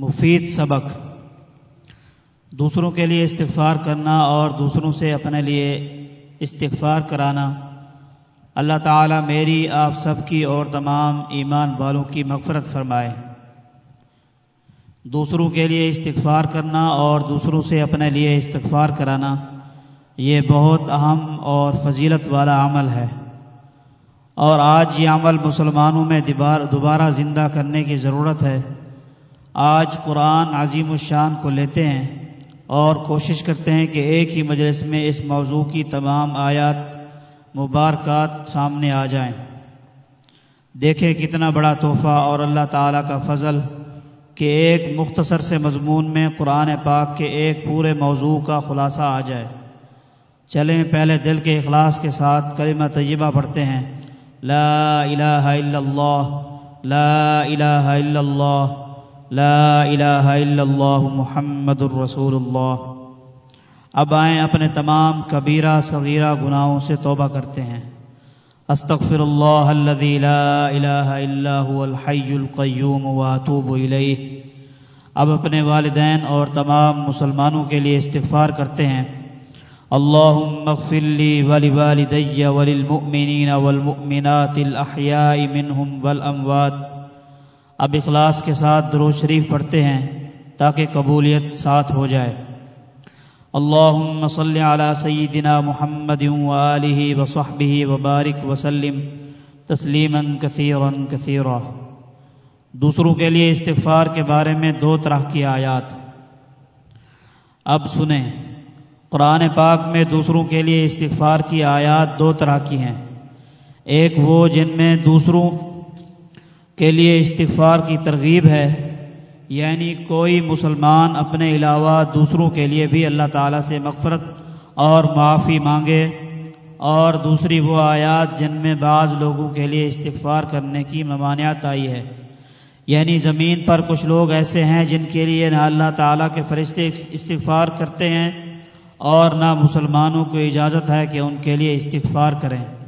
مفید سبق۔ دوسروں کے لیے استغفار کرنا اور دوسروں سے اپنے لیے استغفار کرانا۔ اللہ تعالیٰ میری، آپ سب کی اور تمام ایمان والوں کی مغفرت فرمائے۔ دوسروں کے لیے استغفار کرنا اور دوسروں سے اپنے لیے استغفار کرانا، یہ بہت اہم اور فضیلت والا عمل ہے۔ اور آج یہ عمل مسلمانوں میں دوبارہ زندہ کرنے کی ضرورت ہے۔ آج قرآن عظیم الشان کو لیتے ہیں اور کوشش کرتے ہیں کہ ایک ہی مجلس میں اس موضوع کی تمام آیات مبارکات سامنے آ جائیں۔ دیکھیں کتنا بڑا تحفہ اور اللہ تعالیٰ کا فضل کہ ایک مختصر سے مضمون میں قرآن پاک کے ایک پورے موضوع کا خلاصہ آ جائے۔ چلیں پہلے دل کے اخلاص کے ساتھ کلمہ طیبہ پڑھتے ہیں۔ لا الہ الا اللہ، لا الہ الا اللہ لا الہ الا اللہ محمد الرسول اللہ اب آئیں اپنے تمام کبیرہ، صغیرہ گناہوں سے توبہ کرتے ہیں۔ استغفر اللہ الذي لا الہ الا هو الحی القیوم واتوب الیہ۔ اب اپنے والدین اور تمام مسلمانوں کے لیے استغفار کرتے ہیں۔ اللهم اغفر لي ولوالدي وللمؤمنين والمؤمنات الأحياء منهم والأموات اب اخلاص کے ساتھ درود شریف پڑھتے ہیں تاکہ قبولیت ساتھ ہو جائے۔ اللهم صل على سيدنا محمد وآله وصحبه وبارك وسلم تسلیما كثيرا كثيرا دوسروں کے لیے استغفار کے بارے میں دو طرح کی آیات۔ اب سنیں، قرآن پاک میں دوسروں کے لیے استغفار کی آیات دو طرح کی ہیں۔ ایک وہ جن میں دوسروں کے لیے استغفار کی ترغیب ہے یعنی کوئی مسلمان اپنے علاوہ دوسروں کے لیے بھی اللہ تعالیٰ سے مغفرت اور معافی مانگے اور دوسری وہ آیات جن میں بعض لوگوں کے لیے استغفار کرنے کی ممانعت آئی ہے۔ یعنی زمین پر کچھ لوگ ایسے ہیں جن کے لیے نہ اللہ تعالیٰ کے فرشتے استغفار کرتے ہیں اور نہ مسلمانوں کو اجازت ہے کہ ان کے لیے استغفار کریں۔